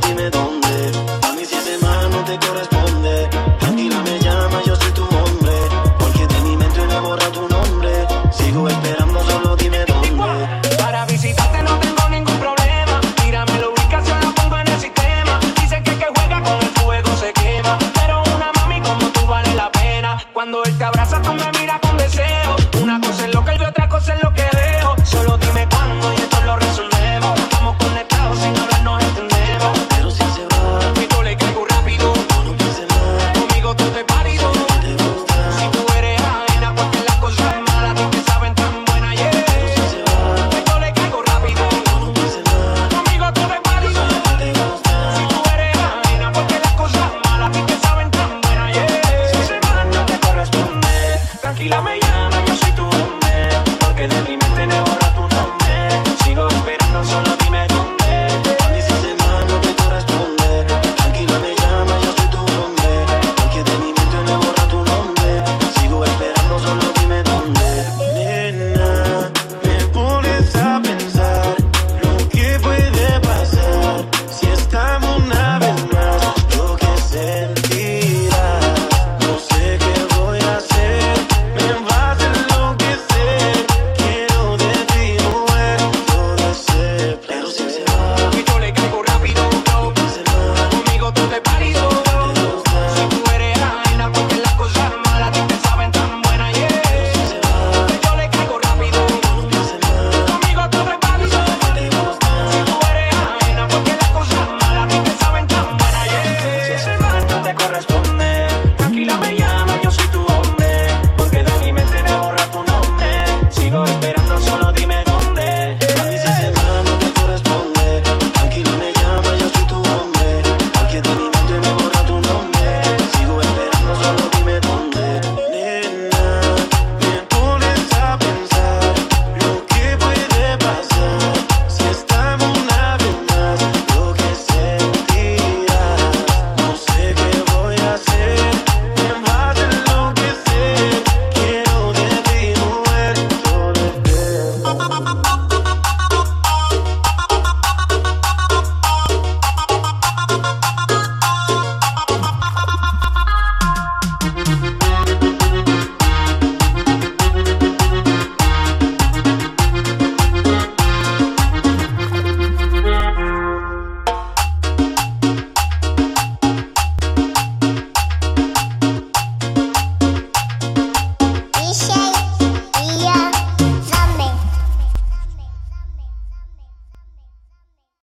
dime dónde